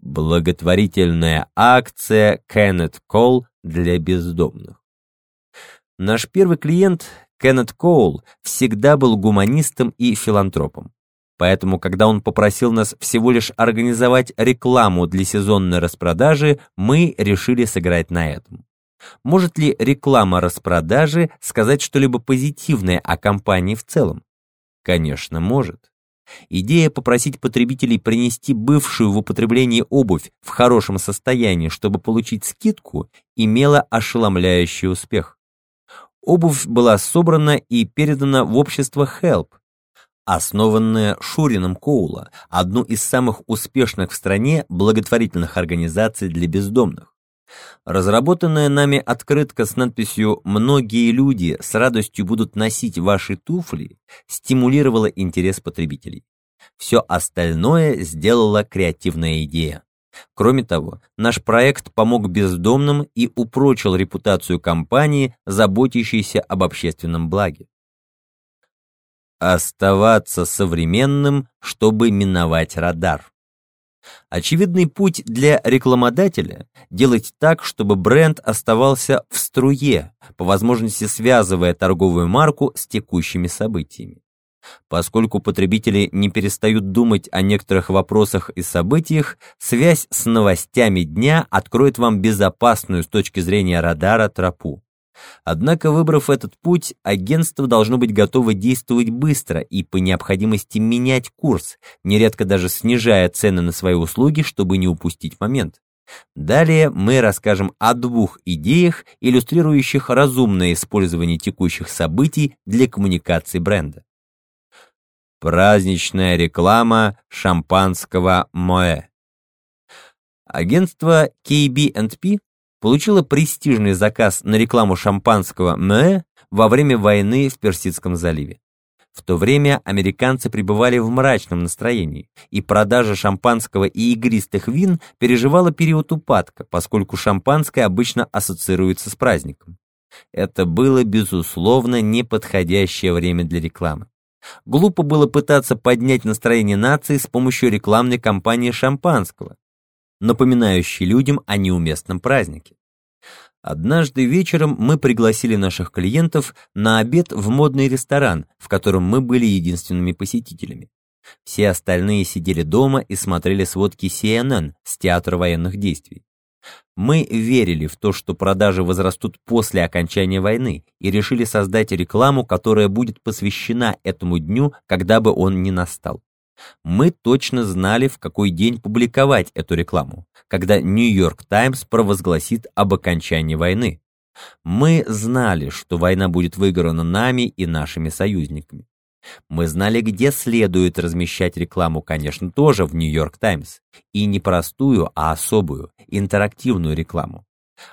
Благотворительная акция Кеннет Кол для бездомных. Наш первый клиент, Кеннет Коул, всегда был гуманистом и филантропом. Поэтому, когда он попросил нас всего лишь организовать рекламу для сезонной распродажи, мы решили сыграть на этом. Может ли реклама распродажи сказать что-либо позитивное о компании в целом? Конечно, может. Идея попросить потребителей принести бывшую в употреблении обувь в хорошем состоянии, чтобы получить скидку, имела ошеломляющий успех. Обувь была собрана и передана в общество Help, основанное Шурином Коула, одну из самых успешных в стране благотворительных организаций для бездомных. Разработанная нами открытка с надписью «Многие люди с радостью будут носить ваши туфли» стимулировала интерес потребителей. Все остальное сделала креативная идея. Кроме того, наш проект помог бездомным и упрочил репутацию компании, заботящейся об общественном благе. Оставаться современным, чтобы миновать радар. Очевидный путь для рекламодателя – делать так, чтобы бренд оставался в струе, по возможности связывая торговую марку с текущими событиями. Поскольку потребители не перестают думать о некоторых вопросах и событиях, связь с новостями дня откроет вам безопасную с точки зрения радара тропу. Однако, выбрав этот путь, агентство должно быть готово действовать быстро и по необходимости менять курс, нередко даже снижая цены на свои услуги, чтобы не упустить момент. Далее мы расскажем о двух идеях, иллюстрирующих разумное использование текущих событий для коммуникации бренда. Праздничная реклама шампанского Моэ. Агентство KB&P получила престижный заказ на рекламу шампанского Мэ во время войны в Персидском заливе. В то время американцы пребывали в мрачном настроении, и продажа шампанского и игристых вин переживала период упадка, поскольку шампанское обычно ассоциируется с праздником. Это было, безусловно, неподходящее время для рекламы. Глупо было пытаться поднять настроение нации с помощью рекламной кампании шампанского, напоминающий людям о неуместном празднике. Однажды вечером мы пригласили наших клиентов на обед в модный ресторан, в котором мы были единственными посетителями. Все остальные сидели дома и смотрели сводки CNN с театра военных действий. Мы верили в то, что продажи возрастут после окончания войны, и решили создать рекламу, которая будет посвящена этому дню, когда бы он ни настал. Мы точно знали, в какой день публиковать эту рекламу, когда Нью-Йорк Таймс провозгласит об окончании войны. Мы знали, что война будет выиграна нами и нашими союзниками. Мы знали, где следует размещать рекламу, конечно, тоже в Нью-Йорк Таймс. И не простую, а особую, интерактивную рекламу.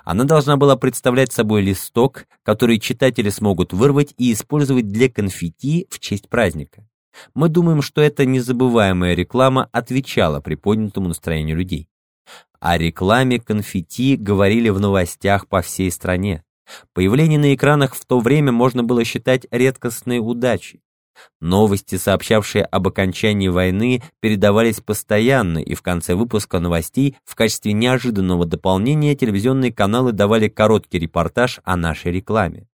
Она должна была представлять собой листок, который читатели смогут вырвать и использовать для конфетти в честь праздника. Мы думаем, что эта незабываемая реклама отвечала приподнятому настроению людей. О рекламе конфетти говорили в новостях по всей стране. Появление на экранах в то время можно было считать редкостной удачей. Новости, сообщавшие об окончании войны, передавались постоянно, и в конце выпуска новостей в качестве неожиданного дополнения телевизионные каналы давали короткий репортаж о нашей рекламе.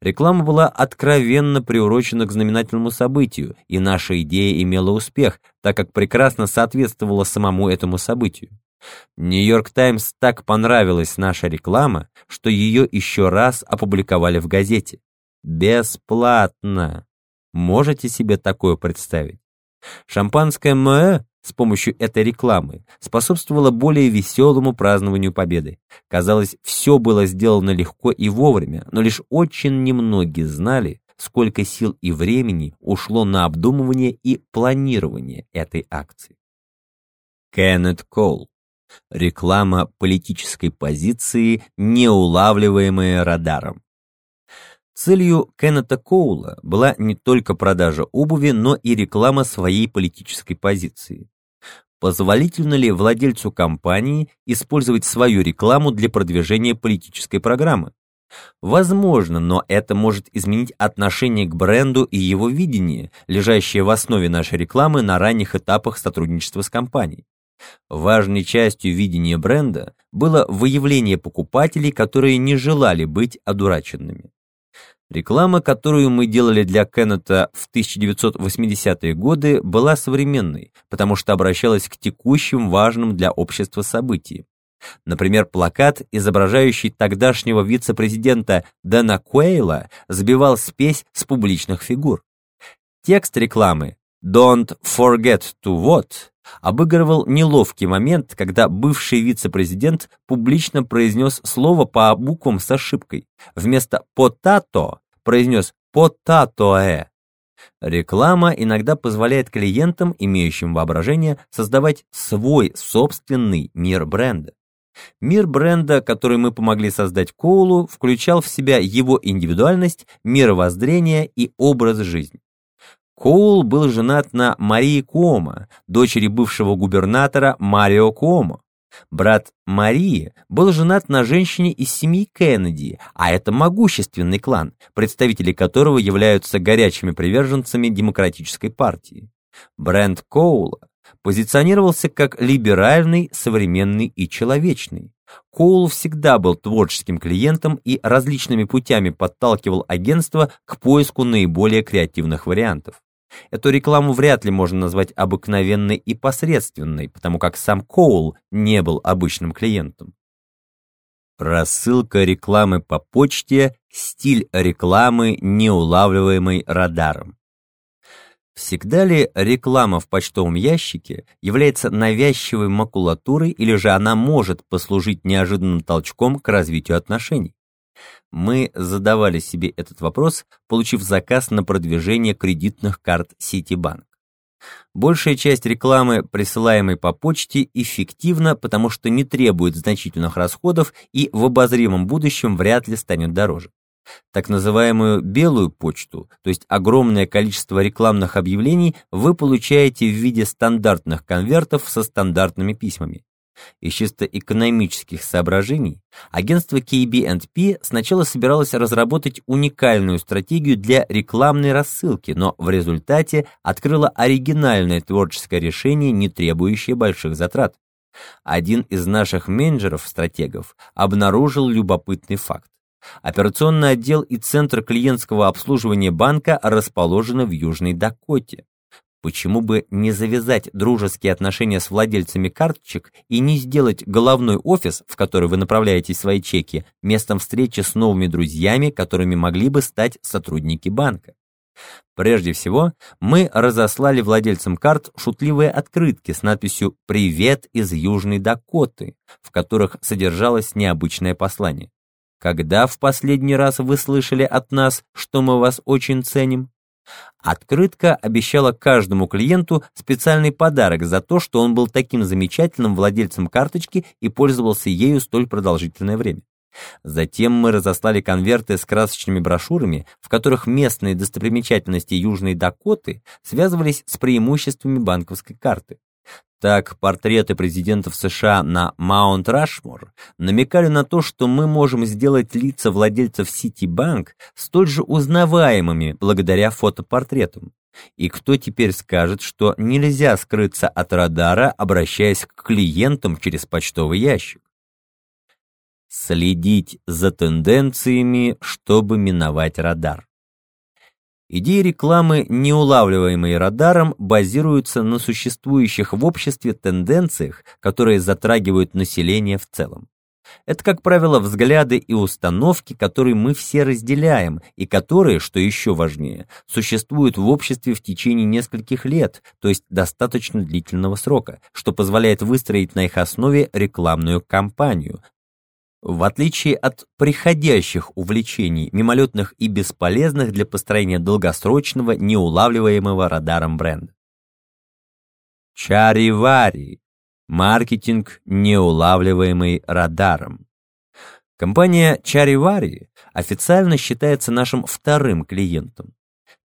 Реклама была откровенно приурочена к знаменательному событию, и наша идея имела успех, так как прекрасно соответствовала самому этому событию. Нью-Йорк Таймс так понравилась наша реклама, что ее еще раз опубликовали в газете. Бесплатно. Можете себе такое представить? Шампанское Моэ с помощью этой рекламы способствовало более веселому празднованию победы. Казалось, все было сделано легко и вовремя, но лишь очень немногие знали, сколько сил и времени ушло на обдумывание и планирование этой акции. Кеннет Кол. Реклама политической позиции, неулавливаемая радаром. Целью Кеннета Коула была не только продажа обуви, но и реклама своей политической позиции. Позволительно ли владельцу компании использовать свою рекламу для продвижения политической программы? Возможно, но это может изменить отношение к бренду и его видение, лежащее в основе нашей рекламы на ранних этапах сотрудничества с компанией. Важной частью видения бренда было выявление покупателей, которые не желали быть одураченными. Реклама, которую мы делали для Кеннета в 1980-е годы, была современной, потому что обращалась к текущим важным для общества событиям. Например, плакат, изображающий тогдашнего вице-президента Дэна Куэйла, сбивал спесь с публичных фигур. Текст рекламы «Don't forget to vote» обыгрывал неловкий момент, когда бывший вице-президент публично произнес слово по буквам с ошибкой. Вместо «potato» произнес «potatoe». Реклама иногда позволяет клиентам, имеющим воображение, создавать свой собственный мир бренда. Мир бренда, который мы помогли создать Коулу, включал в себя его индивидуальность, мировоззрение и образ жизни. Коул был женат на Марии Куомо, дочери бывшего губернатора Марио Куомо. Брат Марии был женат на женщине из семьи Кеннеди, а это могущественный клан, представители которого являются горячими приверженцами демократической партии. Бренд Коула позиционировался как либеральный, современный и человечный. Коул всегда был творческим клиентом и различными путями подталкивал агентство к поиску наиболее креативных вариантов. Эту рекламу вряд ли можно назвать обыкновенной и посредственной, потому как сам Коул не был обычным клиентом. Рассылка рекламы по почте – стиль рекламы, неулавливаемый радаром. Всегда ли реклама в почтовом ящике является навязчивой макулатурой или же она может послужить неожиданным толчком к развитию отношений? Мы задавали себе этот вопрос, получив заказ на продвижение кредитных карт Citibank. Большая часть рекламы, присылаемой по почте, эффективна, потому что не требует значительных расходов и в обозримом будущем вряд ли станет дороже. Так называемую белую почту, то есть огромное количество рекламных объявлений, вы получаете в виде стандартных конвертов со стандартными письмами. Из чисто экономических соображений агентство KB&P сначала собиралось разработать уникальную стратегию для рекламной рассылки, но в результате открыло оригинальное творческое решение, не требующее больших затрат. Один из наших менеджеров-стратегов обнаружил любопытный факт. Операционный отдел и центр клиентского обслуживания банка расположены в Южной Дакоте. Почему бы не завязать дружеские отношения с владельцами карточек и не сделать головной офис, в который вы направляете свои чеки, местом встречи с новыми друзьями, которыми могли бы стать сотрудники банка? Прежде всего, мы разослали владельцам карт шутливые открытки с надписью «Привет из Южной Дакоты», в которых содержалось необычное послание. Когда в последний раз вы слышали от нас, что мы вас очень ценим? Открытка обещала каждому клиенту специальный подарок за то, что он был таким замечательным владельцем карточки и пользовался ею столь продолжительное время. Затем мы разослали конверты с красочными брошюрами, в которых местные достопримечательности Южной Дакоты связывались с преимуществами банковской карты. Так, портреты президентов США на Маунт Рашмор намекали на то, что мы можем сделать лица владельцев Citibank столь же узнаваемыми благодаря фотопортретам. И кто теперь скажет, что нельзя скрыться от радара, обращаясь к клиентам через почтовый ящик? Следить за тенденциями, чтобы миновать радар. Идеи рекламы, неулавливаемые радаром, базируются на существующих в обществе тенденциях, которые затрагивают население в целом. Это, как правило, взгляды и установки, которые мы все разделяем, и которые, что еще важнее, существуют в обществе в течение нескольких лет, то есть достаточно длительного срока, что позволяет выстроить на их основе рекламную кампанию, в отличие от приходящих увлечений, мимолетных и бесполезных для построения долгосрочного, неулавливаемого радаром бренда. Чаривари. Маркетинг, неулавливаемый радаром. Компания Чаривари официально считается нашим вторым клиентом.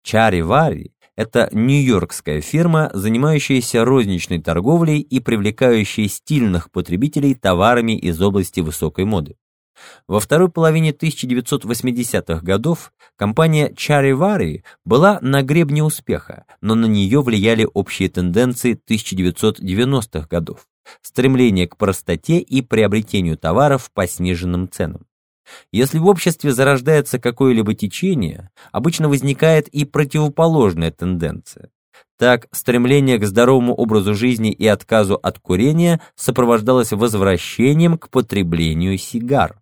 Чаривари это нью-йоркская фирма, занимающаяся розничной торговлей и привлекающая стильных потребителей товарами из области высокой моды. Во второй половине 1980-х годов компания Charivari была на гребне успеха, но на нее влияли общие тенденции 1990-х годов, стремление к простоте и приобретению товаров по сниженным ценам. Если в обществе зарождается какое-либо течение, обычно возникает и противоположная тенденция. Так, стремление к здоровому образу жизни и отказу от курения сопровождалось возвращением к потреблению сигар.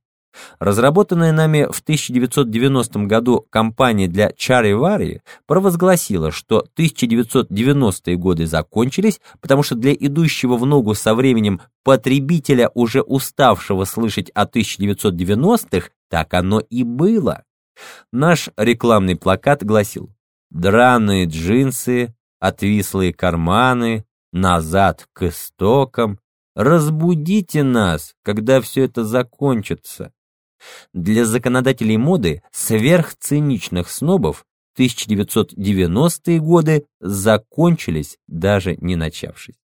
Разработанная нами в 1990 году компания для Чаривари провозгласила, что 1990-е годы закончились, потому что для идущего в ногу со временем потребителя, уже уставшего слышать о 1990-х, так оно и было. Наш рекламный плакат гласил «Драные джинсы, отвислые карманы, назад к истокам, разбудите нас, когда все это закончится». Для законодателей моды сверхциничных снобов 1990-е годы закончились, даже не начавшись.